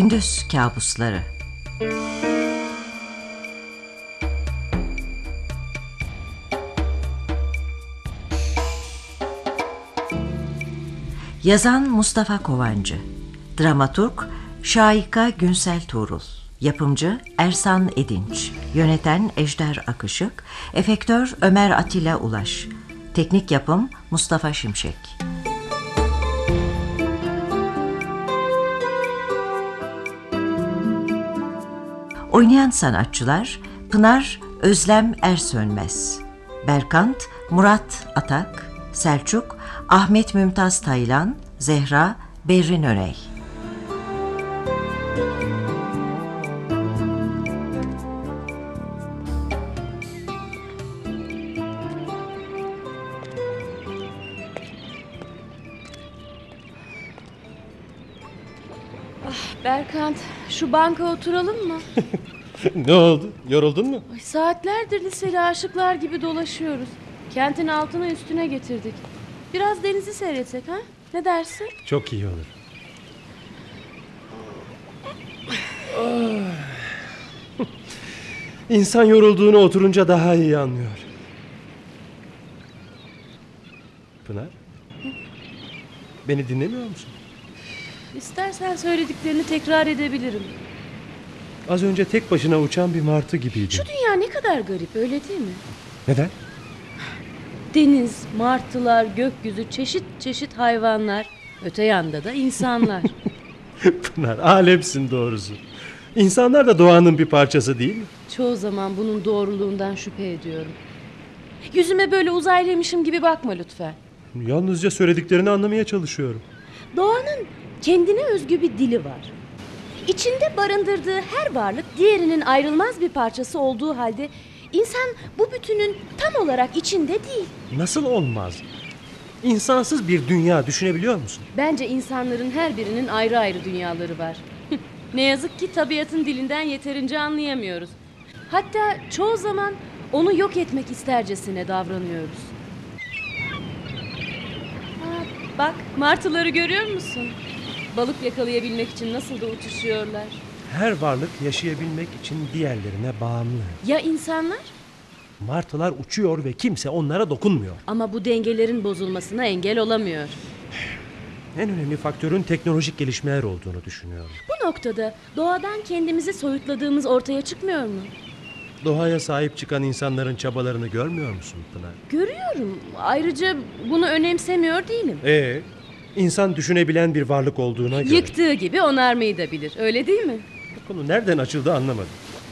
Gündüz kabusları. Yazan Mustafa Kovancı. Dramaturg Şahika Günsel Tuğrul. Yapımcı Ersan Edinç. Yöneten Ejder Akışık. Efektör Ömer Atilla Ulaş. Teknik yapım Mustafa Şimşek Oynayan sanatçılar Pınar Özlem Ersönmez Berkant Murat Atak Selçuk Ahmet Mümtaz Taylan Zehra Berrin Örey Berkant şu banka oturalım mı? ne oldu? Yoruldun mu? Ay, saatlerdir liseli aşıklar gibi dolaşıyoruz. Kentin altına üstüne getirdik. Biraz denizi seyretsek ha? Ne dersin? Çok iyi olur. İnsan yorulduğunu oturunca daha iyi anlıyor. Pınar? Beni dinlemiyor musun? İstersen söylediklerini tekrar edebilirim. Az önce tek başına uçan bir martı gibiydin. Şu dünya ne kadar garip öyle değil mi? Neden? Deniz, martılar, gökyüzü, çeşit çeşit hayvanlar. Öte yanda da insanlar. Pınar alemsin doğrusu. İnsanlar da doğanın bir parçası değil mi? Çoğu zaman bunun doğruluğundan şüphe ediyorum. Yüzüme böyle uzaylıymışım gibi bakma lütfen. Yalnızca söylediklerini anlamaya çalışıyorum. Doğanın kendine özgü bir dili var. İçinde barındırdığı her varlık diğerinin ayrılmaz bir parçası olduğu halde insan bu bütünün tam olarak içinde değil. Nasıl olmaz? İnsansız bir dünya düşünebiliyor musun? Bence insanların her birinin ayrı ayrı dünyaları var. ne yazık ki tabiatın dilinden yeterince anlayamıyoruz. Hatta çoğu zaman onu yok etmek istercesine davranıyoruz. Ha, bak martıları görüyor musun? Balık yakalayabilmek için nasıl da uçuşuyorlar. Her varlık yaşayabilmek için diğerlerine bağımlı. Ya insanlar? Martılar uçuyor ve kimse onlara dokunmuyor. Ama bu dengelerin bozulmasına engel olamıyor. En önemli faktörün teknolojik gelişmeler olduğunu düşünüyorum. Bu noktada doğadan kendimizi soyutladığımız ortaya çıkmıyor mu? Doğaya sahip çıkan insanların çabalarını görmüyor musun Pınar? Görüyorum. Ayrıca bunu önemsemiyor değilim. Ee, insan düşünebilen bir varlık olduğuna göre. Yıktığı gibi onarmayı da bilir. Öyle değil mi? Bu konu nereden açıldı anlamadım.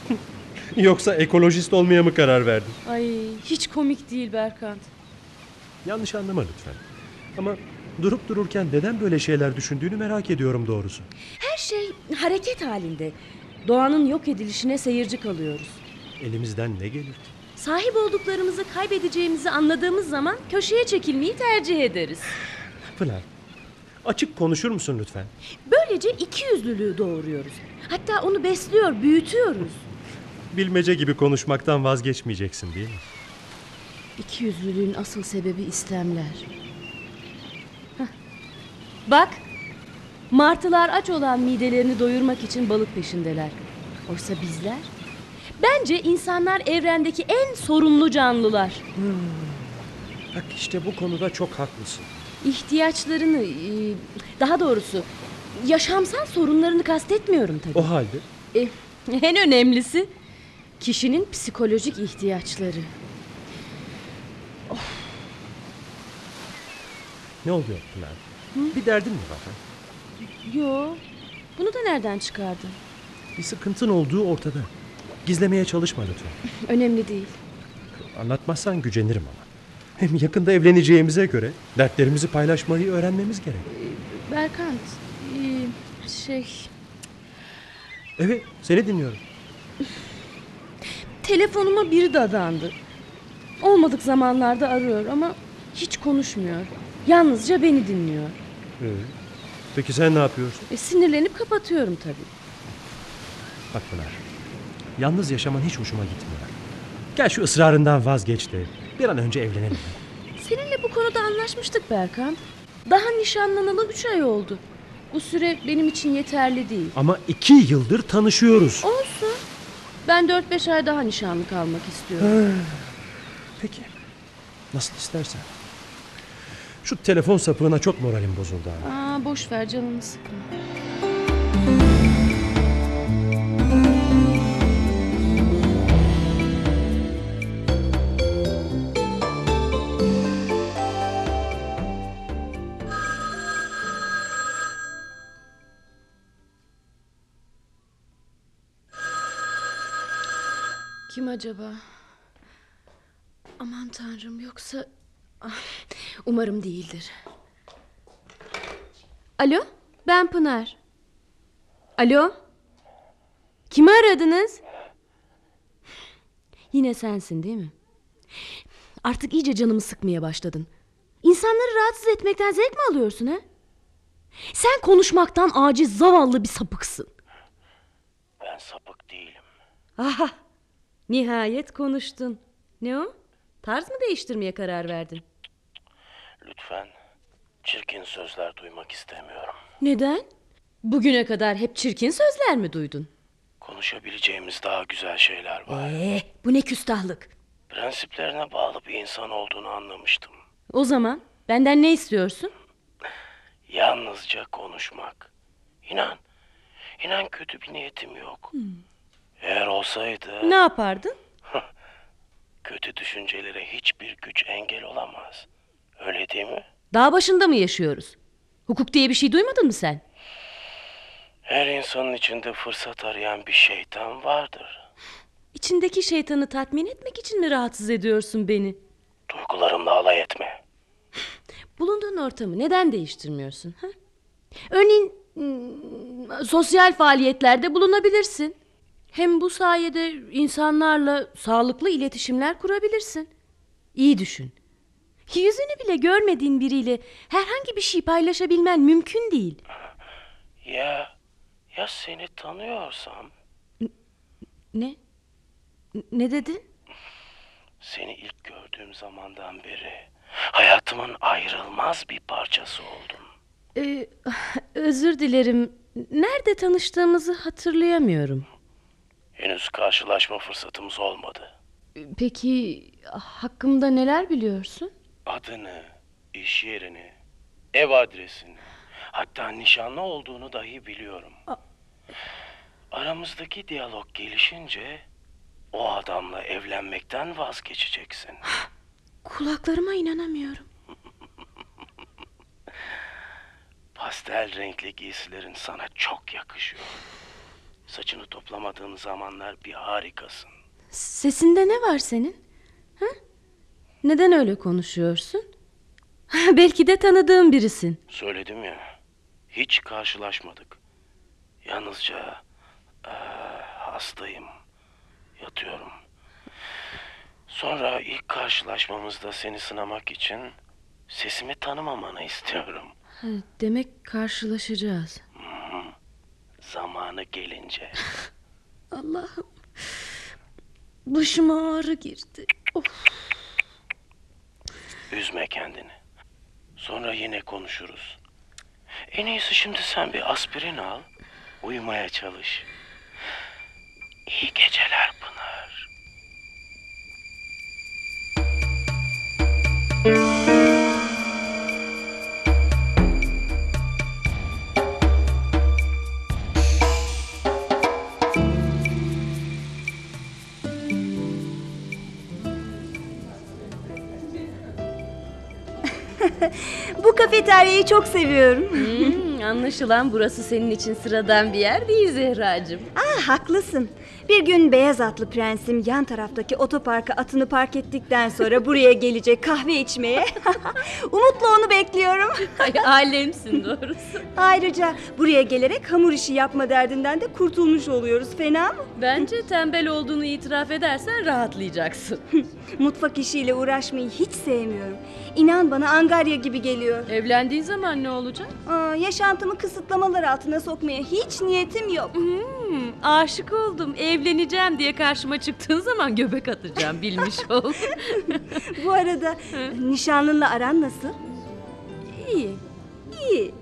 Yoksa ekolojist olmaya mı karar verdin? Ay hiç komik değil Berkant. Yanlış anlama lütfen. Ama durup dururken neden böyle şeyler düşündüğünü merak ediyorum doğrusu. Her şey hareket halinde. Doğanın yok edilişine seyirci kalıyoruz. Elimizden ne gelir ki? Sahip olduklarımızı kaybedeceğimizi anladığımız zaman köşeye çekilmeyi tercih ederiz. Pınar, açık konuşur musun lütfen? Böylece iki yüzlülüğü doğuruyoruz. Hatta onu besliyor, büyütüyoruz. Bilmece gibi konuşmaktan vazgeçmeyeceksin değil mi? İki yüzlülüğün asıl sebebi istemler. Hah. Bak, martılar aç olan midelerini doyurmak için balık peşindeler. Oysa bizler, bence insanlar evrendeki en sorumlu canlılar. Bak işte bu konuda çok haklısın. İhtiyaçlarını, e, daha doğrusu yaşamsal sorunlarını kastetmiyorum tabii. O halde E, en önemlisi kişinin psikolojik ihtiyaçları. ne oluyor Pınar? Bir derdin mi var? Yo, bunu da nereden çıkardın? Bir sıkıntın olduğu ortada. Gizlemeye çalışma lütfen. Önemli değil. Anlatmazsan gücenirim ama. Hem yakında evleneceğimize göre dertlerimizi paylaşmayı öğrenmemiz gerek. Berkant, ee, şey... Evet, seni dinliyorum. Telefonuma biri dadandı. Olmadık zamanlarda arıyor ama hiç konuşmuyor. Yalnızca beni dinliyor. Ee, peki sen ne yapıyorsun? E, sinirlenip kapatıyorum tabii. Bak Pınar, yalnız yaşaman hiç hoşuma gitmiyor. Gel şu ısrarından vazgeç de bir an önce evlenelim. Seninle bu konuda anlaşmıştık Berkant. Daha nişanlanalı üç ay oldu. Bu süre benim için yeterli değil. Ama iki yıldır tanışıyoruz. Olsun. Ben 4-5 ay daha nişanlı kalmak istiyorum. Peki, nasıl istersen. Şu telefon sapığına çok moralim bozuldu abi. Aa, boş ver canını sıkma. Acaba? Aman tanrım yoksa... Umarım değildir. Alo, ben Pınar. Alo? Kimi aradınız? Yine sensin değil mi? Artık iyice canımı sıkmaya başladın. İnsanları rahatsız etmekten zevk mi alıyorsun ha? Sen konuşmaktan aciz zavallı bir sapıksın. Ben sapık değilim. Aha, nihayet konuştun. Ne o? Tarz mı değiştirmeye karar verdin? Lütfen çirkin sözler duymak istemiyorum. Neden? Bugüne kadar hep çirkin sözler mi duydun? Konuşabileceğimiz daha güzel şeyler var. Ee, bu ne küstahlık. Prensiplerine bağlı bir insan olduğunu anlamıştım. O zaman benden ne istiyorsun? Yalnızca konuşmak. İnan, inan kötü bir niyetim yok. Eğer olsaydı Ne yapardın? kötü düşüncelere hiçbir güç engel olamaz. Öyle değil mi? Dağ başında mı yaşıyoruz? Hukuk diye bir şey duymadın mı sen? Her insanın içinde fırsat arayan bir şeytan vardır. İçindeki şeytanı tatmin etmek için mi rahatsız ediyorsun beni? Duygularımla alay etme. Bulunduğun ortamı neden değiştirmiyorsun? Ha? Örneğin hmm, sosyal faaliyetlerde bulunabilirsin. Hem bu sayede insanlarla sağlıklı iletişimler kurabilirsin. İyi düşün. Yüzünü bile görmediğin biriyle herhangi bir şey paylaşabilmen mümkün değil. Ya, ya seni tanıyorsam? Ne? Ne dedin? Seni ilk gördüğüm zamandan beri hayatımın ayrılmaz bir parçası oldun. Ee, özür dilerim. Nerede tanıştığımızı hatırlayamıyorum. Henüz karşılaşma fırsatımız olmadı. Peki hakkımda neler biliyorsun? Adını, iş yerini, ev adresini, hatta nişanlı olduğunu dahi biliyorum. Aramızdaki diyalog gelişince o adamla evlenmekten vazgeçeceksin. Kulaklarıma inanamıyorum. Pastel renkli giysilerin sana çok yakışıyor. Saçını toplamadığın zamanlar bir harikasın. Sesinde ne var senin? Ha? Neden öyle konuşuyorsun? Belki de tanıdığım birisin. Söyledim ya, hiç karşılaşmadık. Yalnızca eee, hastayım, yatıyorum. Sonra ilk karşılaşmamızda seni sınamak için sesimi tanımamanı istiyorum. Ha, Demek karşılaşacağız. Zamanı gelince. Allah'ım. Başıma ağrı girdi. Of. Üzme kendini. Sonra yine konuşuruz. En iyisi şimdi sen bir aspirin al. Uyumaya çalış. İyi geceler Pınar. Bu kafeteryayı çok seviyorum. Anlaşılan burası senin için sıradan bir yer değil Zehracığım. Ah haklısın. Bir gün beyaz atlı prensim yan taraftaki otoparka atını park ettikten sonra buraya gelecek kahve içmeye. Umutla onu bekliyorum. Ay alemsin doğrusu. Ayrıca buraya gelerek hamur işi yapma derdinden de kurtulmuş oluyoruz. Fena mı? Bence tembel olduğunu itiraf edersen rahatlayacaksın. Mutfak işiyle uğraşmayı hiç sevmiyorum. İnan bana angarya gibi geliyor. Evlendiğin zaman ne olacak? Aa, yaşantımı kısıtlamalar altına sokmaya hiç niyetim yok. Hmm, aşık oldum. Evleneceğim diye karşıma çıktığın zaman göbek atacağım bilmiş ol. Bu arada nişanlınla aran nasıl? İyi. İyi.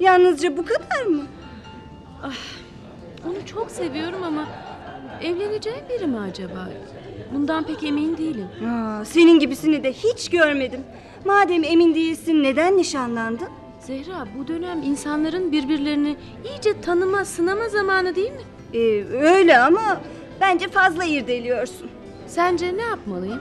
Yalnızca bu kadar mı? Onu çok seviyorum ama evleneceğim biri mi acaba? Bundan pek emin değilim. Aa, senin gibisini de hiç görmedim. Madem emin değilsin neden nişanlandın? Zehra bu dönem insanların birbirlerini iyice tanıma, sınama zamanı değil mi? Ee, öyle ama bence fazla irdeliyorsun. Sence ne yapmalıyım?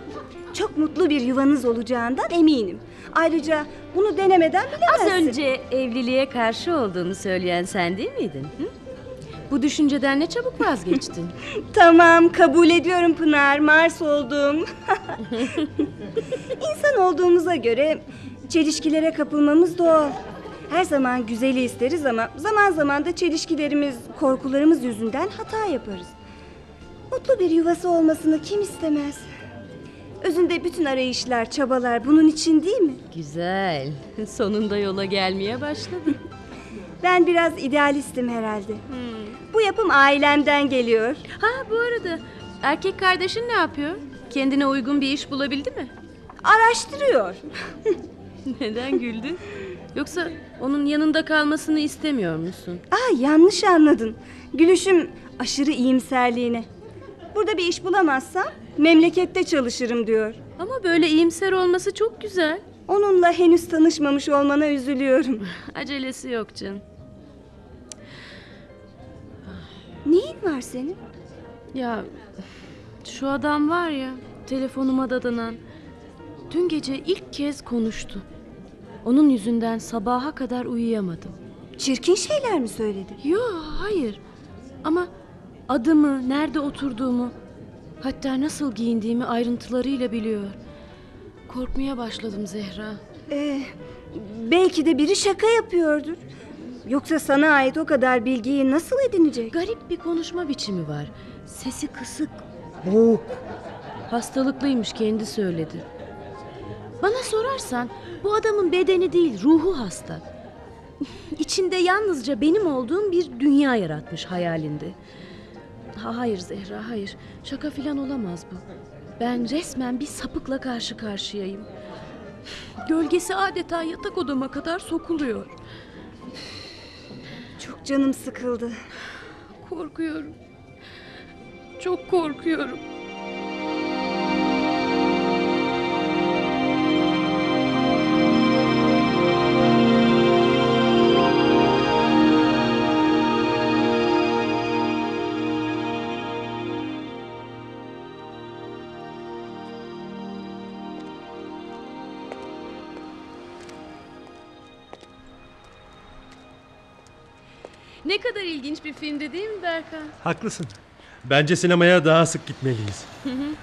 Çok mutlu bir yuvanız olacağından eminim. Ayrıca bunu denemeden Az bilemezsin. önce evliliğe karşı olduğunu söyleyen sen değil miydin? Hı? Bu düşünceden ne çabuk vazgeçtin. Tamam kabul ediyorum Pınar. Mars oldum. İnsan olduğumuza göre çelişkilere kapılmamız doğal. Her zaman güzeli isteriz ama zaman zaman da çelişkilerimiz, korkularımız yüzünden hata yaparız. Mutlu bir yuvası olmasını kim istemez? Özünde bütün arayışlar, çabalar bunun için değil mi? Güzel. Sonunda yola gelmeye başladın. Ben biraz idealistim herhalde. Bu yapım ailemden geliyor. Ha bu arada erkek kardeşin ne yapıyor? Kendine uygun bir iş bulabildi mi? Araştırıyor. Neden güldün? Yoksa onun yanında kalmasını istemiyor musun? Aa yanlış anladın. Gülüşüm aşırı iyimserliğine. Burada bir iş bulamazsam memlekette çalışırım diyor. Ama böyle iyimser olması çok güzel. Onunla henüz tanışmamış olmana üzülüyorum. Acelesi yok canım. Neyin var senin? Ya şu adam var ya telefonuma dadanan. Dün gece ilk kez konuştu. Onun yüzünden sabaha kadar uyuyamadım. Çirkin şeyler mi söyledi? Yo hayır. Ama adımı, nerede oturduğumu, hatta nasıl giyindiğimi ayrıntılarıyla biliyor. Korkmaya başladım Zehra. Ee, belki de biri şaka yapıyordur. Yoksa sana ait o kadar bilgiyi nasıl edinecek? Garip bir konuşma biçimi var. Sesi kısık, boğuk. Hastalıklıymış kendi söyledi. Bana sorarsan bu adamın bedeni değil ruhu hasta. İçinde yalnızca benim olduğum bir dünya yaratmış hayalinde. Ha, hayır Zehra hayır. Şaka filan olamaz bu. Ben resmen bir sapıkla karşı karşıyayım. Gölgesi adeta yatak odama kadar sokuluyor. Canım sıkıldı. Korkuyorum. Çok korkuyorum. Kadar ilginç bir filmdi değil mi Berkan? Haklısın. Bence sinemaya daha sık gitmeliyiz.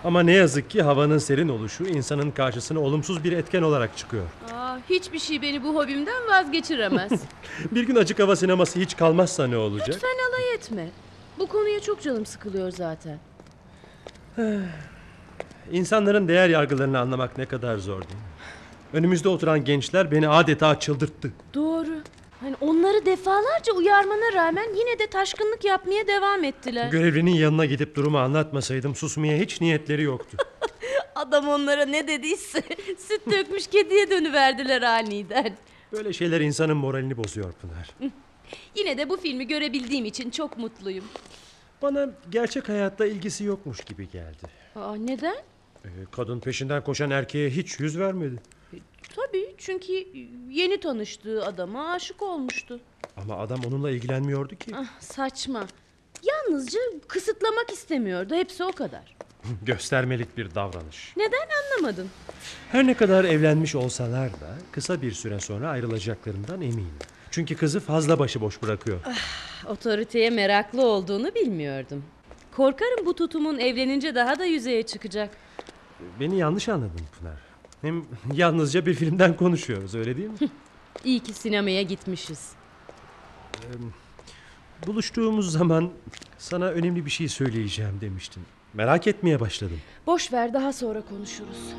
Ama ne yazık ki havanın serin oluşu insanın karşısına olumsuz bir etken olarak çıkıyor. Aa, hiçbir şey beni bu hobimden vazgeçiremez. Bir gün açık hava sineması hiç kalmazsa ne olacak? Lütfen alay etme. Bu konuya çok canım sıkılıyor zaten. İnsanların değer yargılarını anlamak ne kadar zor değil mi? Önümüzde oturan gençler beni adeta çıldırttı. Doğru. Defalarca uyarmana rağmen yine de taşkınlık yapmaya devam ettiler. Görevlinin yanına gidip durumu anlatmasaydım susmaya hiç niyetleri yoktu. Adam onlara ne dediyse süt dökmüş kediye dönüverdiler aniden. Böyle şeyler insanın moralini bozuyor Pınar. Yine de bu filmi görebildiğim için çok mutluyum. Bana gerçek hayatta ilgisi yokmuş gibi geldi. Aa, neden? Ee, kadın peşinden koşan erkeğe hiç yüz vermedi. Tabii çünkü yeni tanıştığı adama aşık olmuştu. Ama adam onunla ilgilenmiyordu ki. Ah, saçma. Yalnızca kısıtlamak istemiyordu. Hepsi o kadar. Göstermelik bir davranış. Neden anlamadım. Her ne kadar evlenmiş olsalar da kısa bir süre sonra ayrılacaklarından eminim. Çünkü kızı fazla başıboş bırakıyor. Otoriteye meraklı olduğunu bilmiyordum. Korkarım bu tutumun evlenince daha da yüzeye çıkacak. Beni yanlış anladın Pınar. Hem yalnızca bir filmden konuşuyoruz öyle değil mi? İyi ki sinemaya gitmişiz. Buluştuğumuz zaman sana önemli bir şey söyleyeceğim demiştin. Merak etmeye başladım. Boş ver daha sonra konuşuruz.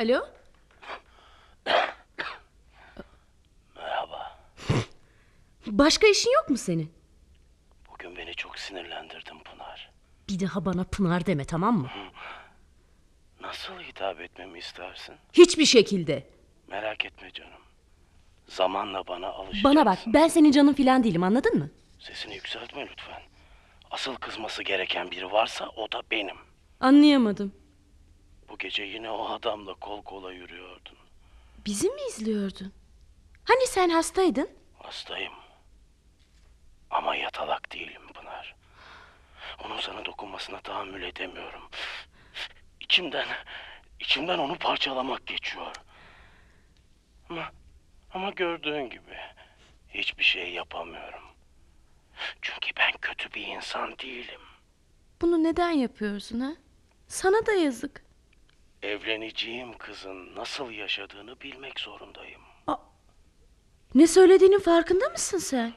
Alo? Merhaba. Başka işin yok mu senin? Bugün beni çok sinirlendirdin Pınar. Bir daha bana Pınar deme tamam mı? Nasıl hitap etmemi istersin? Hiçbir şekilde. Merak etme canım. Zamanla bana alışacaksın. Bana bak ben senin canın filan değilim anladın mı? Sesini yükseltme lütfen. Asıl kızması gereken biri varsa o da benim. Anlayamadım. Bu gece yine o adamla kol kola yürüyordun. Bizi mi izliyordun? Hani sen hastaydın? Hastayım. Ama yatalak değilim Pınar. Onun sana dokunmasına tahammül edemiyorum. İçimden, içimden onu parçalamak geçiyor. Ama, ama gördüğün gibi hiçbir şey yapamıyorum. Çünkü ben kötü bir insan değilim. Bunu neden yapıyorsun ha? Sana da yazık. Evleneceğim kızın nasıl yaşadığını bilmek zorundayım. Ne söylediğinin farkında mısın sen?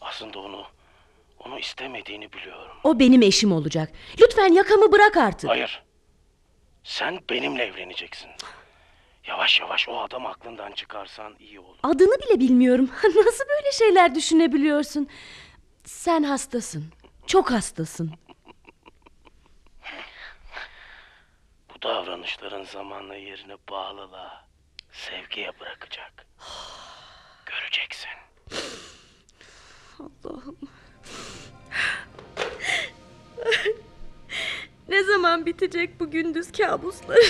Aslında onu, onu istemediğini biliyorum. O benim eşim olacak. Lütfen yakamı bırak artık. Hayır. Sen benimle evleneceksin. Yavaş yavaş o adam aklından çıkarsan iyi olur. Adını bile bilmiyorum. Nasıl böyle şeyler düşünebiliyorsun? Sen hastasın. Çok hastasın. Bu davranışların zamanla yerini bağlılığa, sevgiye bırakacak. Göreceksin. Allah'ım. ne zaman bitecek bu gündüz kabusları?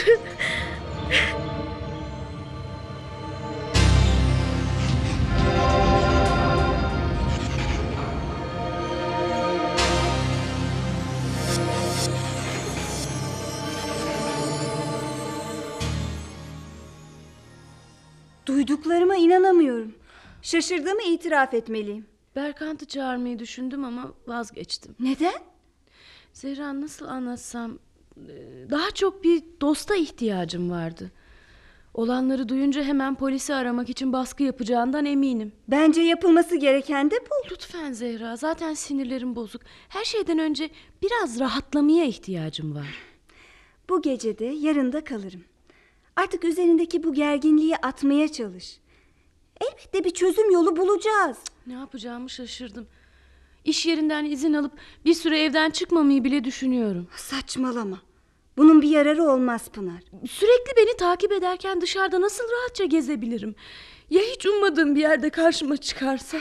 Duyduklarıma inanamıyorum. Şaşırdığımı itiraf etmeliyim. Berkant'ı çağırmayı düşündüm ama vazgeçtim. Neden? Zehra nasıl anlatsam e, daha çok bir dosta ihtiyacım vardı. Olanları duyunca hemen polisi aramak için baskı yapacağından eminim. Bence yapılması gereken de bu. Lütfen Zehra zaten sinirlerim bozuk. Her şeyden önce biraz rahatlamaya ihtiyacım var. Bu gecede yarında kalırım. Artık üzerindeki bu gerginliği atmaya çalış. Elbette bir çözüm yolu bulacağız. Ne yapacağımı şaşırdım. İş yerinden izin alıp bir süre evden çıkmamayı bile düşünüyorum. Saçmalama. Bunun bir yararı olmaz Pınar. Sürekli beni takip ederken dışarıda nasıl rahatça gezebilirim? Ya hiç ummadığım bir yerde karşıma çıkarsa?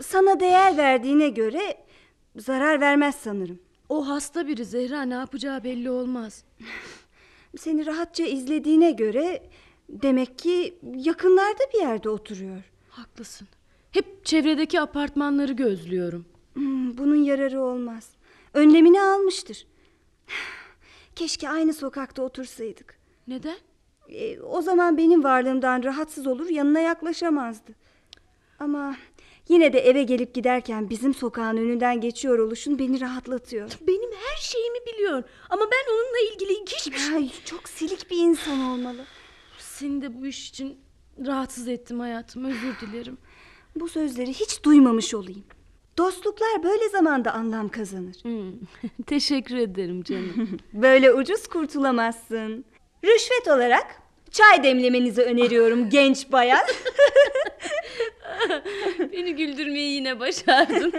Sana değer verdiğine göre zarar vermez sanırım. O hasta biri Zehra ne yapacağı belli olmaz. Seni rahatça izlediğine göre demek ki yakınlarda bir yerde oturuyor. Haklısın. Hep çevredeki apartmanları gözlüyorum. Hmm, bunun yararı olmaz. Önlemini almıştır. Keşke aynı sokakta otursaydık. Neden? E, o zaman benim varlığımdan rahatsız olur yanına yaklaşamazdı. Ama yine de eve gelip giderken bizim sokağın önünden geçiyor oluşun beni rahatlatıyor. Benim her şeyimi biliyor. Ama ben onunla ilgili hiçbir şey... Ay, çok silik bir insan olmalı. Seni de bu iş için rahatsız ettim hayatım. Özür dilerim. Bu sözleri hiç duymamış olayım. Dostluklar böyle zamanda anlam kazanır. Hmm, Teşekkür ederim canım. Böyle ucuz kurtulamazsın. Rüşvet olarak çay demlemenizi öneriyorum genç bayan. Beni güldürmeyi yine başardın.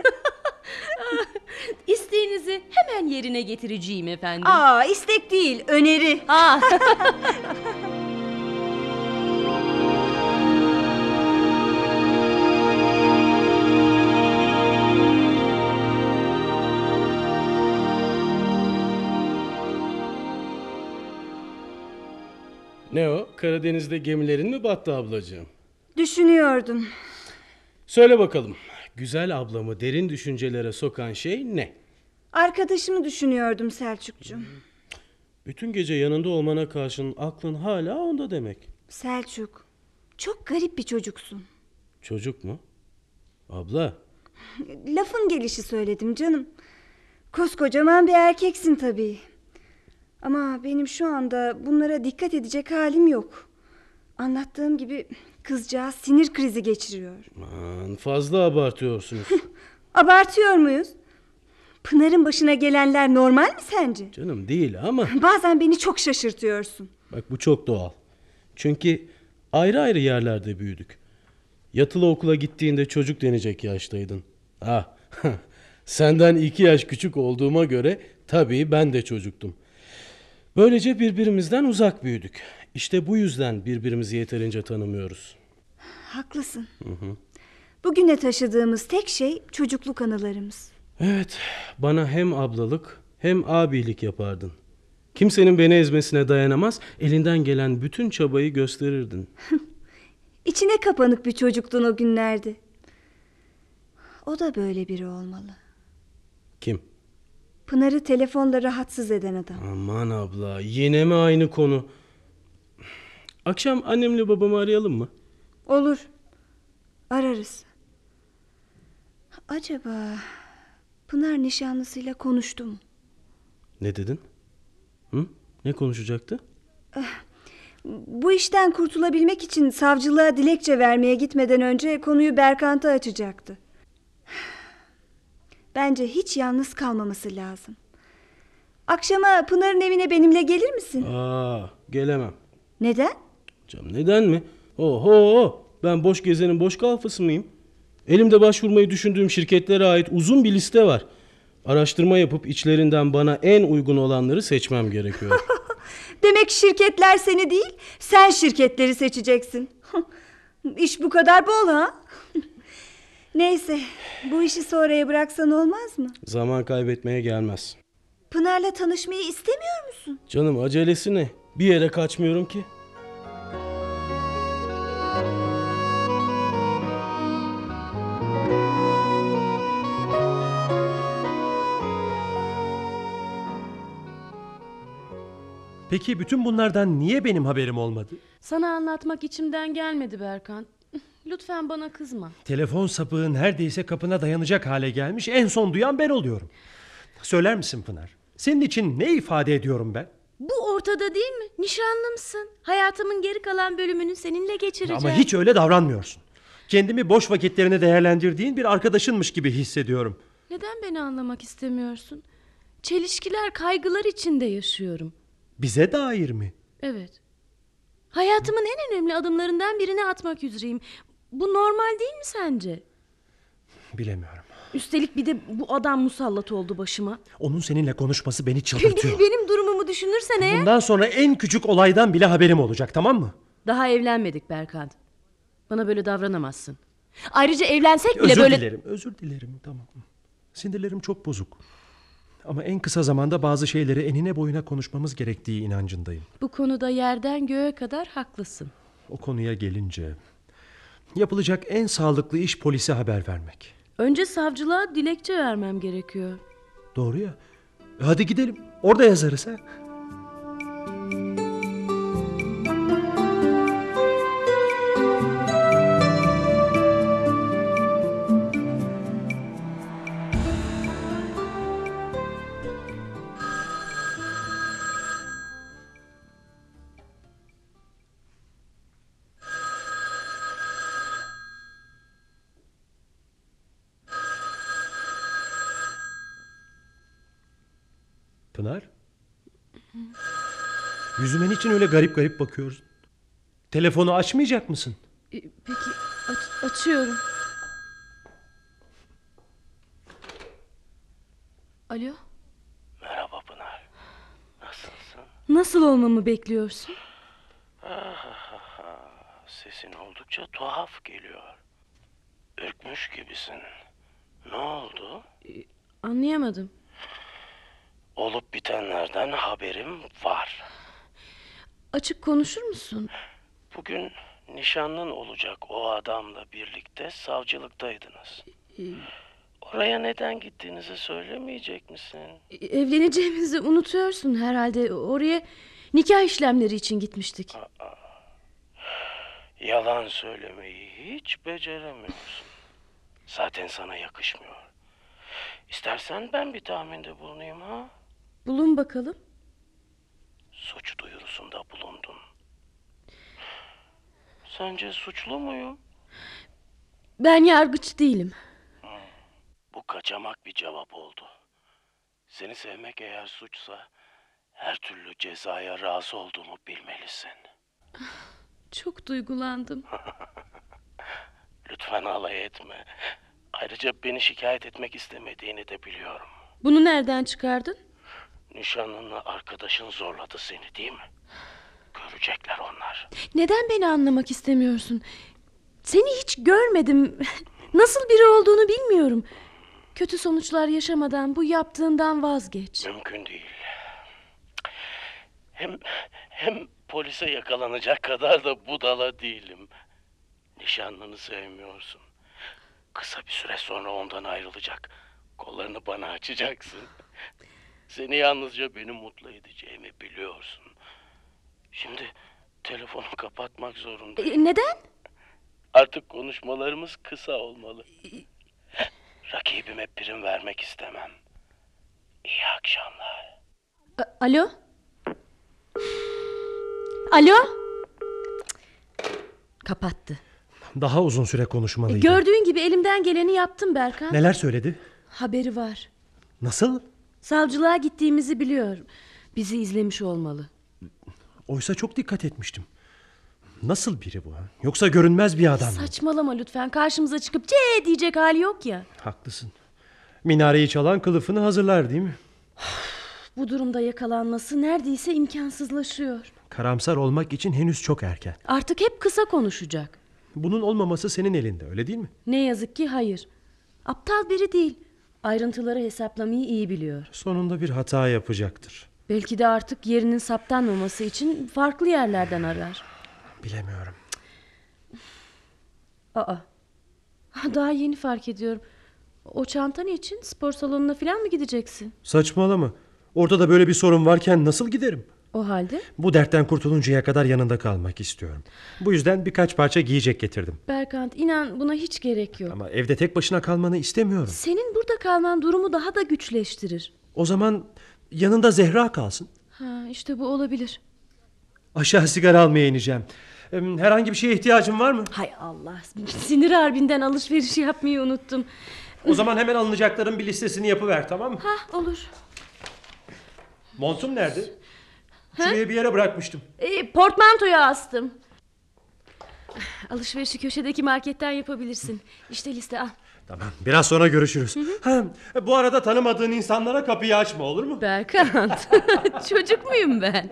İsteğinizi hemen yerine getireceğim efendim. Aa istek değil öneri. Aa. Karadeniz'de gemilerin mi battı ablacığım? Düşünüyordum. Söyle bakalım. Güzel ablamı derin düşüncelere sokan şey ne? Arkadaşımı düşünüyordum Selçukcuğum. Bütün gece yanında olmana karşın aklın hala onda demek. Selçuk, çok garip bir çocuksun. Çocuk mu? Abla, Lafın gelişi söyledim canım. Koskocaman bir erkeksin tabii. Ama benim şu anda bunlara dikkat edecek halim yok. Anlattığım gibi kızcağız sinir krizi geçiriyor. aman fazla abartıyorsunuz. Abartıyor muyuz? Pınar'ın başına gelenler normal mi sence? Canım değil ama Bazen beni çok şaşırtıyorsun. bak bu çok doğal. Çünkü ayrı ayrı yerlerde büyüdük. Yatılı okula gittiğinde çocuk denecek yaştaydın. Ah, senden iki yaş küçük olduğuma göre tabii ben de çocuktum. Böylece birbirimizden uzak büyüdük. İşte bu yüzden birbirimizi yeterince tanımıyoruz. Haklısın. Bugüne taşıdığımız tek şey çocukluk anılarımız. Evet, bana hem ablalık hem abilik yapardın. Kimsenin beni ezmesine dayanamaz, elinden gelen bütün çabayı gösterirdin. İçine kapanık bir çocuktun o günlerde. O da böyle biri olmalı. Kim? Pınar'ı telefonla rahatsız eden adam. Aman abla, yine mi aynı konu? Akşam annemle babamı arayalım mı? Olur. Ararız. Acaba Pınar nişanlısıyla konuştu mu? Ne dedin? Hı? Ne konuşacaktı? Bu işten kurtulabilmek için savcılığa dilekçe vermeye gitmeden önce konuyu Berkant'a açacaktı. Bence hiç yalnız kalmaması lazım. Akşama Pınar'ın evine benimle gelir misin? Aa, gelemem. Neden? Canım neden mi? Oho, ben boş gezenin boş kalfası mıyım? Elimde başvurmayı düşündüğüm şirketlere ait uzun bir liste var. Araştırma yapıp içlerinden bana en uygun olanları seçmem gerekiyor. Demek şirketler seni değil, sen şirketleri seçeceksin. İş bu kadar bol ha? Neyse, bu işi sonraya bıraksan olmaz mı? Zaman kaybetmeye gelmez. Pınar'la tanışmayı istemiyor musun? Canım acelesi ne? Bir yere kaçmıyorum ki. Peki bütün bunlardan niye benim haberim olmadı? Sana anlatmak içimden gelmedi Berkan. Lütfen bana kızma. Telefon sapığı neredeyse kapına dayanacak hale gelmiş. En son duyan ben oluyorum. Söyler misin Pınar? Senin için ne ifade ediyorum ben? Bu ortada değil mi? Nişanlımsın. Hayatımın geri kalan bölümünü seninle geçireceğim. Ama hiç öyle davranmıyorsun. Kendimi boş vakitlerine değerlendirdiğin bir arkadaşınmış gibi hissediyorum. Neden beni anlamak istemiyorsun? Çelişkiler, kaygılar içinde yaşıyorum. Bize dair mi? Evet. Hayatımın en önemli adımlarından birini atmak üzereyim. Bu normal değil mi sence? Bilemiyorum. Üstelik bir de bu adam musallat oldu başıma. Onun seninle konuşması beni çıldırtıyor. Benim durumumu düşünürsen eğer... Bundan sonra en küçük olaydan bile haberim olacak tamam mı? Daha evlenmedik Berkant. Bana böyle davranamazsın. Ayrıca evlensek bile Özür böyle... dilerim, özür dilerim. Tamam. Sinirlerim çok bozuk. Ama en kısa zamanda bazı şeyleri enine boyuna konuşmamız gerektiği inancındayım. Bu konuda yerden göğe kadar haklısın. O konuya gelince... Yapılacak en sağlıklı iş polise haber vermek. Önce savcılığa dilekçe vermem gerekiyor. Doğru ya. E Hadi gidelim. Orada yazarız ha. Niçin öyle garip garip bakıyorsun? Telefonu açmayacak mısın? E, Peki aç- açıyorum. Alo? Merhaba Pınar. Nasılsın? Nasıl olmamı bekliyorsun? Sesin oldukça tuhaf geliyor. Ürkmüş gibisin. Ne oldu? Anlayamadım. Olup bitenlerden haberim var. Açık konuşur musun? Bugün nişanlın olacak o adamla birlikte savcılıktaydınız. Oraya neden gittiğinizi söylemeyecek misin? Evleneceğimizi unutuyorsun herhalde. Oraya nikah işlemleri için gitmiştik. Yalan söylemeyi hiç beceremiyorsun. Zaten sana yakışmıyor. İstersen ben bir tahminde bulunayım ha? Bulun bakalım. Suç duyurusunda bulundun. Sence suçlu muyum? Ben yargıç değilim. Bu kaçamak bir cevap oldu. Seni sevmek eğer suçsa her türlü cezaya razı olduğumu bilmelisin. Çok duygulandım. Lütfen alay etme. Ayrıca beni şikayet etmek istemediğini de biliyorum. Bunu nereden çıkardın? Nişanlınla arkadaşın zorladı seni değil mi? Görecekler onlar. Neden beni anlamak istemiyorsun? Seni hiç görmedim. Nasıl biri olduğunu bilmiyorum. Kötü sonuçlar yaşamadan bu yaptığından vazgeç. Mümkün değil. Hem hem polise yakalanacak kadar da budala değilim. Nişanlını sevmiyorsun. Kısa bir süre sonra ondan ayrılacak. Kollarını bana açacaksın. Seni yalnızca benim mutlu edeceğimi biliyorsun. Şimdi telefonu kapatmak zorundayım. E, neden? Artık konuşmalarımız kısa olmalı. Rakibime prim vermek istemem. İyi akşamlar. A- Alo? Alo? Kapattı. Daha uzun süre E, konuşmalıydı. gördüğün gibi elimden geleni yaptım Berkan. Neler söyledi? Haberi var. Nasıl? Savcılığa gittiğimizi biliyor. Bizi izlemiş olmalı. Oysa çok dikkat etmiştim. Nasıl biri bu? Yoksa görünmez bir adam mı? Saçmalama lütfen. Karşımıza çıkıp C diyecek hali yok ya. Haklısın. Minareyi çalan kılıfını hazırlar değil mi? Bu durumda yakalanması neredeyse imkansızlaşıyor. Karamsar olmak için henüz çok erken. Artık hep kısa konuşacak. Bunun olmaması senin elinde öyle değil mi? Ne yazık ki hayır. Aptal biri değil. Ayrıntıları hesaplamayı iyi biliyor. Sonunda bir hata yapacaktır. Belki de artık yerinin saptanmaması için farklı yerlerden arar. Bilemiyorum. Aa. Daha yeni fark ediyorum. O çanta için spor salonuna falan mı gideceksin? Saçmalama. Ortada böyle bir sorun varken nasıl giderim? O halde Bu dertten kurtuluncaya kadar yanında kalmak istiyorum. Bu yüzden birkaç parça giyecek getirdim. Berkant inan buna hiç gerek yok. Ama evde tek başına kalmanı istemiyorum. Senin burada kalman durumu daha da güçleştirir. O zaman yanında Zehra kalsın. Ha, işte bu olabilir. Aşağı sigara almaya ineceğim. Herhangi bir şeye ihtiyacın var mı? Hay Allah sinir harbinden alışveriş yapmayı unuttum. O zaman hemen alınacakların bir listesini yapıver tamam mı? Ha olur. Montum nerede? Şuraya bir yere bırakmıştım. E, portmantoya astım. Alışverişi köşedeki marketten yapabilirsin. İşte liste al. Tamam biraz sonra görüşürüz. Ha, bu arada tanımadığın insanlara kapıyı açma olur mu? Berkant. Çocuk muyum ben?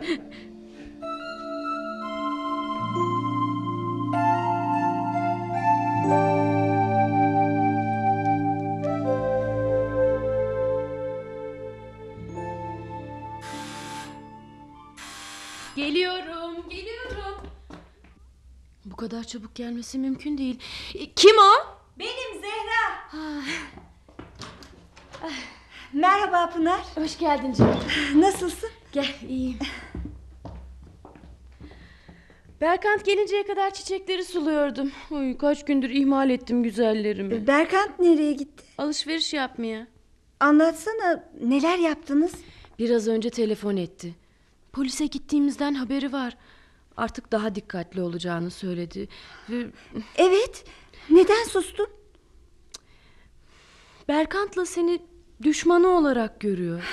Geliyorum, geliyorum. Bu kadar çabuk gelmesi mümkün değil. E, Kim o? Benim Zehra. Merhaba Pınar. Hoş geldin canım. Nasılsın? Gel iyiyim. Berkant gelinceye kadar çiçekleri suluyordum. Oy, kaç gündür ihmal ettim güzellerimi. Berkant nereye gitti? Alışveriş yapmaya. Anlatsana neler yaptınız? Biraz önce telefon etti. Polise gittiğimizden haberi var. Artık daha dikkatli olacağını söyledi. Ve Evet. Neden sustun? Berkant'la seni düşmanı olarak görüyor.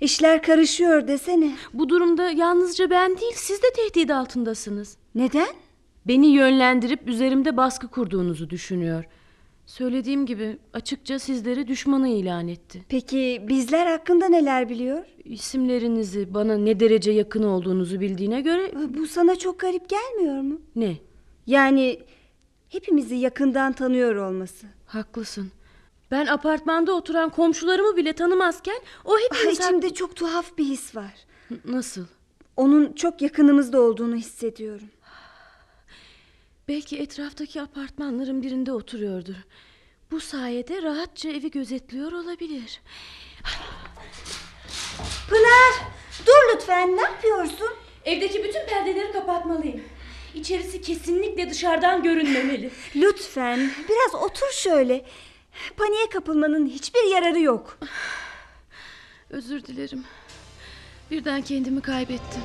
İşler karışıyor desene. Bu durumda yalnızca ben değil siz de tehdit altındasınız. Neden? Beni yönlendirip üzerimde baskı kurduğunuzu düşünüyor. Söylediğim gibi açıkça sizleri düşmanı ilan etti. Peki bizler hakkında neler biliyor? İsimlerinizi bana ne derece yakın olduğunuzu bildiğine göre Bu sana çok garip gelmiyor mu? ne? Yani hepimizi yakından tanıyor olması. Haklısın. Ben apartmanda oturan komşularımı bile tanımazken o Ah, hepimiz... içimde çok tuhaf bir his var. Nasıl? Onun çok yakınımızda olduğunu hissediyorum. Belki etraftaki apartmanların birinde oturuyordur. Bu sayede rahatça evi gözetliyor olabilir. Pınar dur lütfen ne yapıyorsun? Evdeki bütün perdeleri kapatmalıyım. İçerisi kesinlikle dışarıdan görünmemeli. Lütfen biraz otur şöyle. Paniğe kapılmanın hiçbir yararı yok. Özür dilerim. Birden kendimi kaybettim.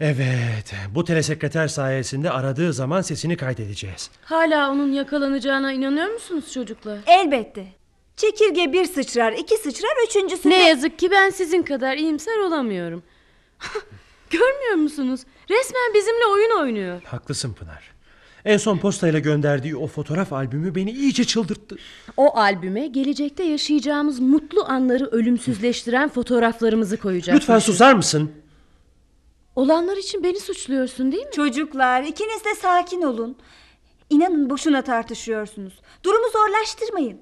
Evet, bu telesekreter sayesinde aradığı zaman sesini kaydedeceğiz. Hala onun yakalanacağına inanıyor musunuz çocuklar? Elbette. Çekirge bir sıçrar, iki sıçrar, üçüncüsünde... Ne yazık ki ben sizin kadar iyimser olamıyorum. Görmüyor musunuz? Resmen bizimle oyun oynuyor. Haklısın Pınar. En son postayla gönderdiği o fotoğraf albümü beni iyice çıldırttı. O albüme gelecekte yaşayacağımız mutlu anları ölümsüzleştiren fotoğraflarımızı koyacak. Lütfen susar mısın? Olanlar için beni suçluyorsun değil mi? Çocuklar ikiniz de sakin olun. İnanın boşuna tartışıyorsunuz. Durumu zorlaştırmayın.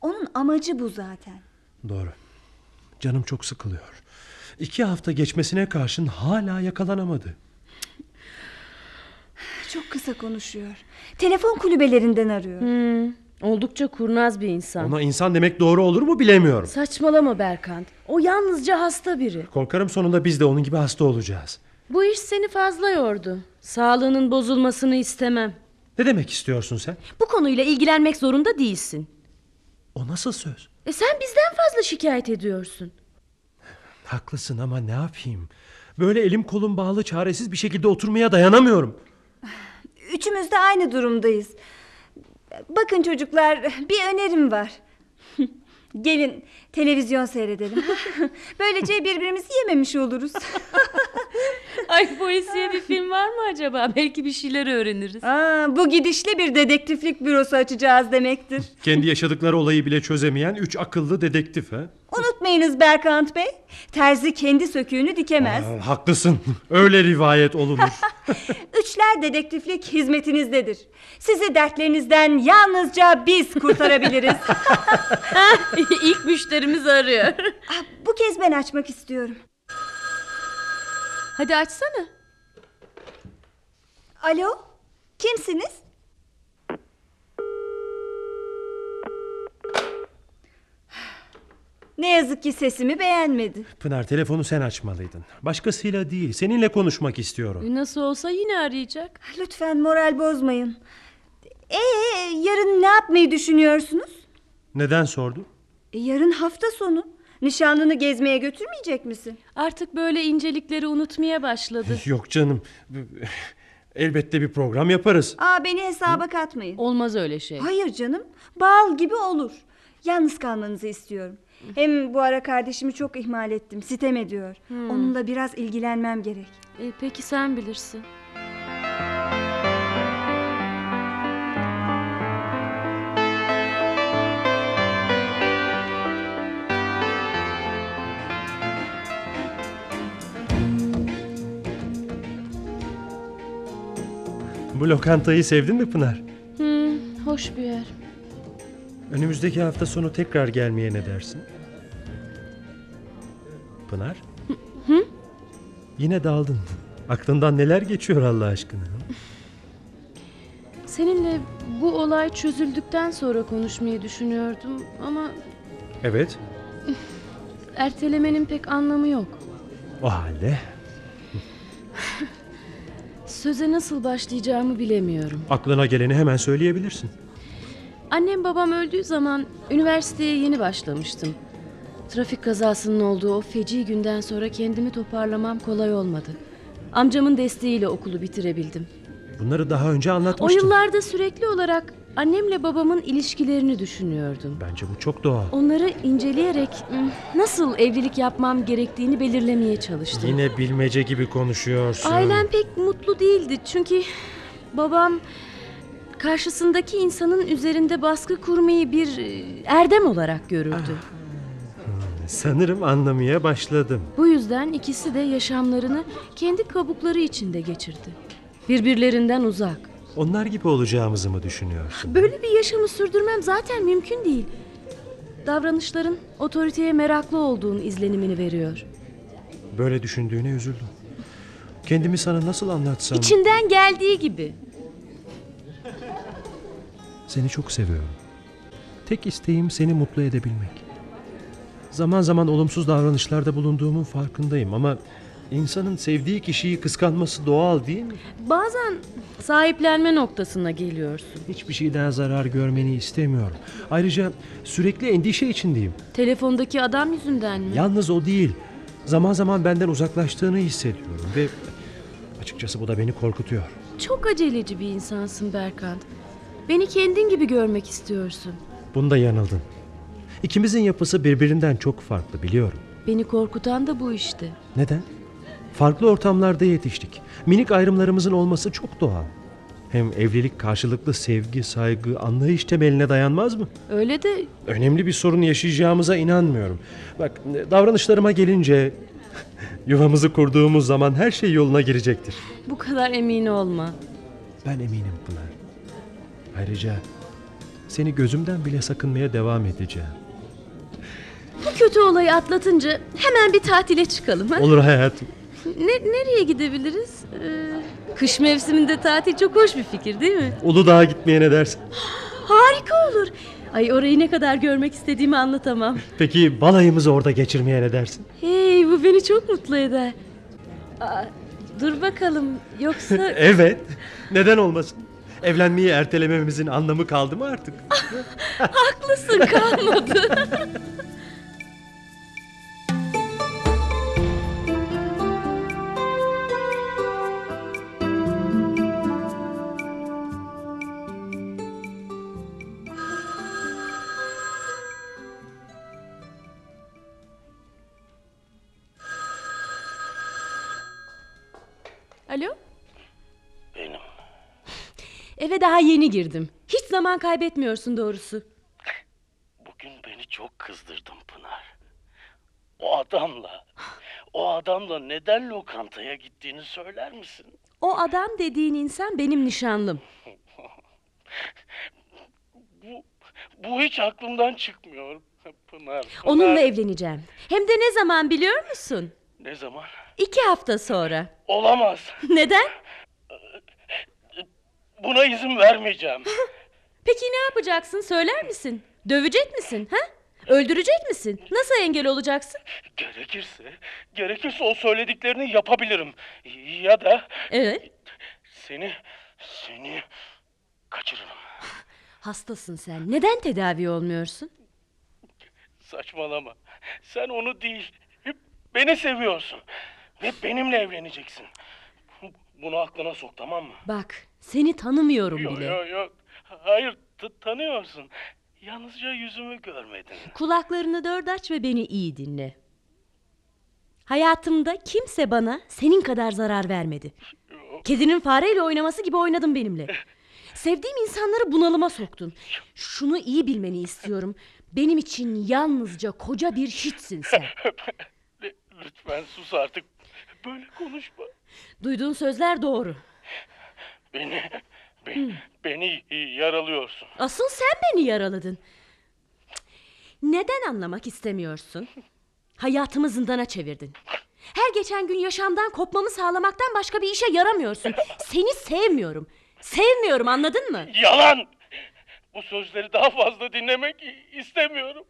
Onun amacı bu zaten. Doğru. Canım çok sıkılıyor. İki hafta geçmesine karşın hala yakalanamadı. Çok kısa konuşuyor. Telefon kulübelerinden arıyor. Hmm, oldukça kurnaz bir insan. Ona insan demek doğru olur mu bilemiyorum. Saçmalama Berkant. O yalnızca hasta biri. Korkarım sonunda biz de onun gibi hasta olacağız. Bu iş seni fazla yordu. Sağlığının bozulmasını istemem. Ne demek istiyorsun sen? Bu konuyla ilgilenmek zorunda değilsin. O nasıl söz? E sen bizden fazla şikayet ediyorsun. Haklısın ama ne yapayım? Böyle elim kolum bağlı çaresiz bir şekilde oturmaya dayanamıyorum. Üçümüz de aynı durumdayız. Bakın çocuklar bir önerim var. Gelin televizyon seyredelim. Böylece birbirimizi yememiş oluruz. Ay polisiye bir film var mı acaba? Belki bir şeyler öğreniriz. Aa, bu gidişle bir dedektiflik bürosu açacağız demektir. Kendi yaşadıkları olayı bile çözemeyen üç akıllı dedektif ha? Unutmayınız Berkant Bey. Terzi kendi söküğünü dikemez. Aa, haklısın. Öyle rivayet olunur. Üçler dedektiflik hizmetinizdedir. Sizi dertlerinizden yalnızca biz kurtarabiliriz. İlk müşterimiz arıyor. Bu kez ben açmak istiyorum. Hadi açsana. Alo, kimsiniz? Ne yazık ki sesimi beğenmedi. Pınar telefonu sen açmalıydın. Başkasıyla değil seninle konuşmak istiyorum. E, Nasıl olsa yine arayacak. Lütfen moral bozmayın. Ee, yarın ne yapmayı düşünüyorsunuz? Neden sordu? E, yarın hafta sonu. Nişanlını gezmeye götürmeyecek misin? Artık böyle incelikleri unutmaya başladı. Yok canım. Elbette bir program yaparız. Aa beni hesaba katmayın. Olmaz öyle şey. Hayır canım. Bal gibi olur. Yalnız kalmanızı istiyorum. Hem bu ara kardeşimi çok ihmal ettim. Sitem ediyor. Onunla biraz ilgilenmem gerek. E, peki sen bilirsin. Bu lokantayı sevdin mi Pınar? Hmm, hoş bir yer. Önümüzdeki hafta sonu tekrar gelmeye ne dersin? Pınar? Yine daldın. Aklından neler geçiyor Allah aşkına? Seninle bu olay çözüldükten sonra konuşmayı düşünüyordum ama Evet. ertelemenin pek anlamı yok. O halde Söze nasıl başlayacağımı bilemiyorum. aklına geleni hemen söyleyebilirsin. Annem babam öldüğü zaman üniversiteye yeni başlamıştım. Trafik kazasının olduğu o feci günden sonra kendimi toparlamam kolay olmadı. Amcamın desteğiyle okulu bitirebildim. Bunları daha önce O anlatmıştım. yıllarda sürekli olarak annemle babamın ilişkilerini düşünüyordum. Bence bu çok doğal. Onları inceleyerek hmm, nasıl evlilik yapmam gerektiğini belirlemeye çalıştım. Yine bilmece gibi konuşuyorsun. Ailem pek mutlu değildi çünkü babam karşısındaki insanın üzerinde baskı kurmayı bir e, erdem olarak görürdü. Sanırım anlamaya başladım. Bu yüzden ikisi de yaşamlarını kendi kabukları içinde geçirdi. Birbirlerinden uzak. Onlar gibi olacağımızı mı düşünüyorsun? Böyle bir yaşamı sürdürmem zaten mümkün değil. Davranışların otoriteye meraklı olduğun izlenimini veriyor. Böyle düşündüğüne üzüldüm. Kendimi sana nasıl anlatsam... İçinden geldiği gibi. Seni çok seviyorum. Tek isteğim seni mutlu edebilmek. Zaman zaman olumsuz davranışlarda bulunduğumun farkındayım ama insanın sevdiği kişiyi kıskanması doğal değil mi? Bazen sahiplenme noktasına geliyorsun. Hiçbir şeyden zarar görmeni istemiyorum. Ayrıca sürekli endişe içindeyim. Telefondaki adam yüzünden mi? Yalnız o değil. Zaman zaman benden uzaklaştığını hissediyorum ve açıkçası bu da beni korkutuyor. Çok aceleci bir insansın Berkant. Beni kendin gibi görmek istiyorsun. Bunda yanıldın. İkimizin yapısı birbirinden çok farklı biliyorum. Beni korkutan da bu işte. Neden? Farklı ortamlarda yetiştik. Minik ayrımlarımızın olması çok doğal. Hem evlilik karşılıklı sevgi, saygı, anlayış temeline dayanmaz mı? Öyle de Önemli bir sorun yaşayacağımıza inanmıyorum. Bak davranışlarıma gelince yuvamızı kurduğumuz zaman her şey yoluna girecektir. bu kadar emin olma. Ben eminim Pınar. Ayrıca seni gözümden bile sakınmaya devam edeceğim. Bu kötü olayı atlatınca hemen bir tatile çıkalım. Ha? Olur hayatım. Ne, nereye gidebiliriz? Ee, kış mevsiminde tatil çok hoş bir fikir değil mi? Uludağ'a gitmeye ne dersin? Harika olur. Ay orayı ne kadar görmek istediğimi anlatamam. Peki balayımızı orada geçirmeye ne dersin? Hey bu beni çok mutlu eder. Aa, dur bakalım yoksa Evet. Neden olmasın? Evlenmeyi ertelememizin anlamı kaldı mı artık? haklısın kalmadı. Daha yeni girdim. Hiç zaman kaybetmiyorsun doğrusu. Bugün beni çok kızdırdın Pınar. O adamla, o adamla neden lokantaya gittiğini söyler misin? O adam dediğin insan benim nişanlım. Bu, bu hiç aklımdan çıkmıyor. Pınar, Pınar. Onunla evleneceğim. Hem de ne zaman biliyor musun? Ne zaman? İki hafta sonra. Olamaz. Neden? Buna izin vermeyeceğim. Peki ne yapacaksın söyler misin? Dövecek misin? Ha? Öldürecek misin? Nasıl engel olacaksın? Gerekirse, gerekirse o söylediklerini yapabilirim. Ya da Evet. seni, seni kaçırırım. Hastasın sen. Neden tedavi olmuyorsun? Saçmalama. Sen onu değil, beni seviyorsun. Ve benimle evleneceksin. Bunu aklına sok tamam mı? Bak, seni tanımıyorum Yok bile. yok yok. Hayır tanıyorsun. Yalnızca yüzümü görmedin. Kulaklarını dört aç ve beni iyi dinle. Hayatımda kimse bana senin kadar zarar vermedi. Kedinin fareyle oynaması gibi oynadın benimle. Sevdiğim insanları bunalıma soktun. Şunu iyi bilmeni istiyorum. Benim için yalnızca koca bir hiçsin sen. Lütfen sus artık. Böyle konuşma. Duyduğun sözler doğru. Beni, be- beni yaralıyorsun. Asıl sen beni yaraladın. Neden anlamak istemiyorsun? Hayatımı zindana çevirdin. Her geçen gün yaşamdan kopmamı sağlamaktan başka bir işe yaramıyorsun. Seni sevmiyorum. Sevmiyorum anladın mı? Yalan! Bu sözleri daha fazla dinlemek istemiyorum.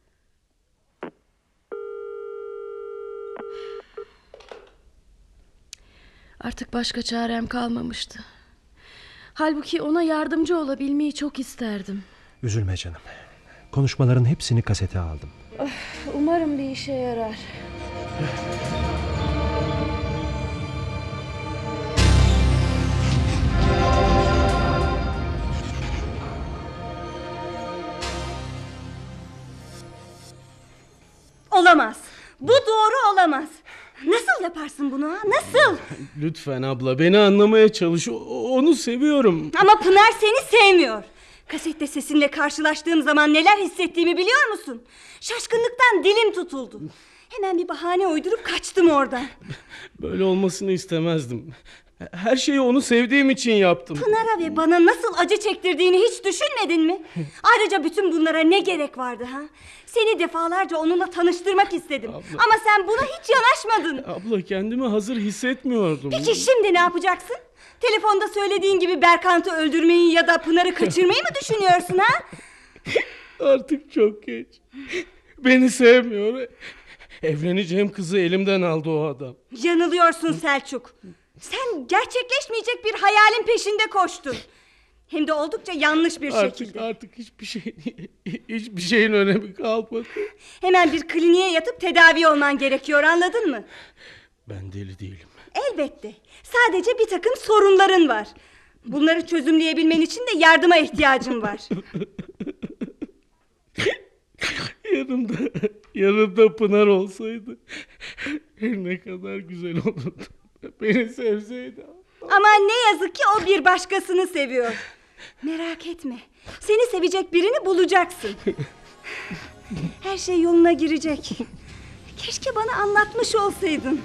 Artık başka çarem kalmamıştı. Halbuki ona yardımcı olabilmeyi çok isterdim. Üzülme canım. Konuşmaların hepsini kasete aldım. Umarım bir işe yarar. Olamaz. Bu doğru olamaz. Nasıl yaparsın bunu ha? Nasıl? Lütfen abla beni anlamaya çalış. O- Onu seviyorum. Ama Pınar seni sevmiyor. Kasette sesinle karşılaştığım zaman neler hissettiğimi biliyor musun? Şaşkınlıktan dilim tutuldu. Hemen bir bahane uydurup kaçtım oradan. Böyle olmasını istemezdim. Her şeyi onu sevdiğim için yaptım. Pınar'a ve bana nasıl acı çektirdiğini hiç düşünmedin mi? Ayrıca bütün bunlara ne gerek vardı ha? Seni defalarca onunla tanıştırmak istedim. Ama sen buna hiç yanaşmadın. Abla kendimi hazır hissetmiyordum. Peki şimdi ne yapacaksın? Telefonda söylediğin gibi Berkant'ı öldürmeyi ya da Pınar'ı kaçırmayı mı düşünüyorsun ha? Artık çok geç. Beni sevmiyor. Evleneceğim kızı elimden aldı o adam. Yanılıyorsun Selçuk. Sen gerçekleşmeyecek bir hayalin peşinde koştun. Hem de oldukça yanlış bir Artık şekilde. artık hiçbir şey hiçbir şeyin önemi kalmadı. Hemen bir kliniğe yatıp tedavi olman gerekiyor anladın mı? Ben deli değilim. Elbette. Sadece bir takım sorunların var. Bunları çözümleyebilmen için de yardıma ihtiyacım var. Yanımda yanımda Pınar olsaydı ne kadar güzel olurdu. Beni sevseydi. Ama ne yazık ki o bir başkasını seviyor. Merak etme. Seni sevecek birini bulacaksın. Her şey yoluna girecek. Keşke bana anlatmış olsaydın.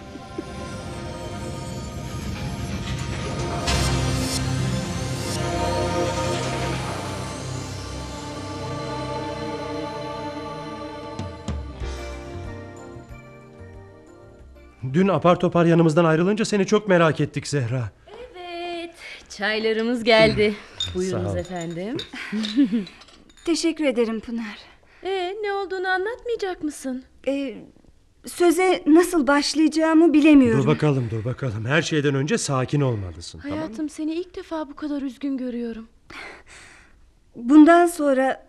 Dün apar topar yanımızdan ayrılınca seni çok merak ettik Zehra. Evet, çaylarımız geldi. Buyurunuz efendim. Teşekkür ederim Pınar. Ee, ne olduğunu anlatmayacak mısın? Ee, söze nasıl başlayacağımı bilemiyorum. Dur bakalım dur bakalım. Her şeyden önce sakin olmalısın. tamam mı? Hayatım seni ilk defa bu kadar üzgün görüyorum. Bundan sonra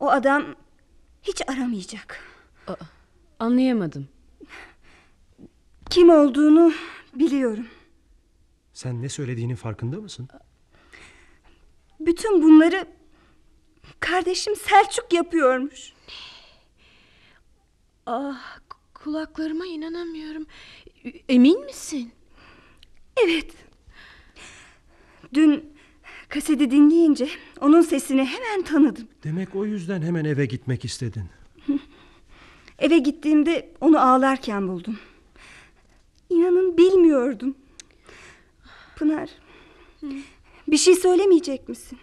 o adam hiç aramayacak. Anlayamadım. Kim olduğunu biliyorum. Sen ne söylediğinin farkında mısın? Bütün bunları kardeşim Selçuk yapıyormuş. Ah, kulaklarıma inanamıyorum. Emin misin? Evet. Dün kaseti dinleyince onun sesini hemen tanıdım. Demek o yüzden hemen eve gitmek istedin. Eve gittiğimde onu ağlarken buldum. İnanın bilmiyordum. Pınar. Bir şey söylemeyecek misin?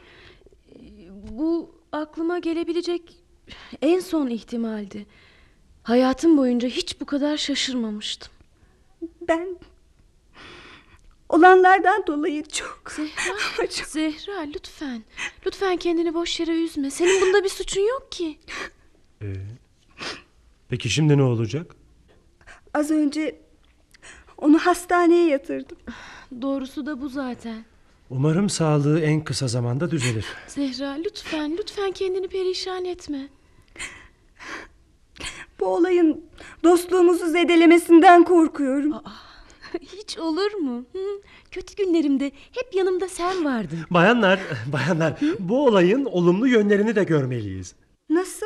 Bu aklıma gelebilecek en son ihtimaldi. Hayatım boyunca hiç bu kadar şaşırmamıştım. Ben olanlardan dolayı çok Zehra, çok Zehra lütfen. Lütfen kendini boş yere üzme. Senin bunda bir suçun yok ki. Ee, peki şimdi ne olacak? az önce onu hastaneye yatırdım. Doğrusu da bu zaten. Umarım sağlığı en kısa zamanda düzelir. Zehra lütfen, lütfen kendini perişan etme. Bu olayın dostluğumuzu zedelemesinden korkuyorum. Hiç olur mu? Hı? Kötü günlerimde hep yanımda sen vardın. Bayanlar, bayanlar bu olayın olumlu yönlerini de görmeliyiz. Nasıl?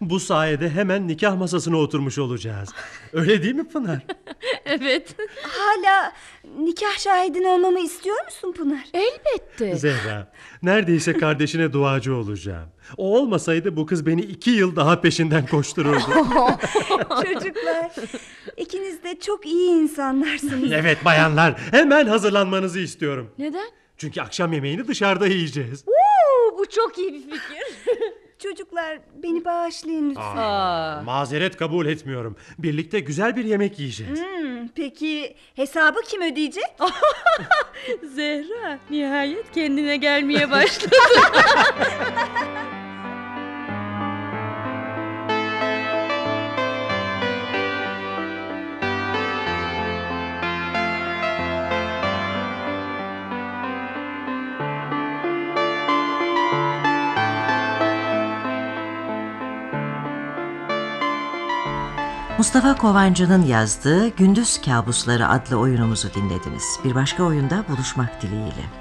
Bu sayede hemen nikah masasına oturmuş olacağız. Öyle değil mi Pınar? evet. Hala nikah şahidin olmamı istiyor musun Pınar? Elbette. Zehra, neredeyse kardeşine duacı olacağım. O olmasaydı bu kız beni iki yıl daha peşinden koştururdu. Çocuklar ikiniz de çok iyi insanlarsınız. evet bayanlar, hemen hazırlanmanızı istiyorum. Neden? Çünkü akşam yemeğini dışarıda yiyeceğiz. Oo, bu çok iyi bir fikir. Çocuklar beni bağışlayın lütfen. Mazeret kabul etmiyorum. Birlikte güzel bir yemek yiyeceğiz. Hmm, peki hesabı kim ödeyecek? Zehra nihayet kendine gelmeye başladı. Mustafa Kovancı'nın yazdığı Gündüz Kabusları adlı oyunumuzu dinlediniz. Bir başka oyunda buluşmak dileğiyle.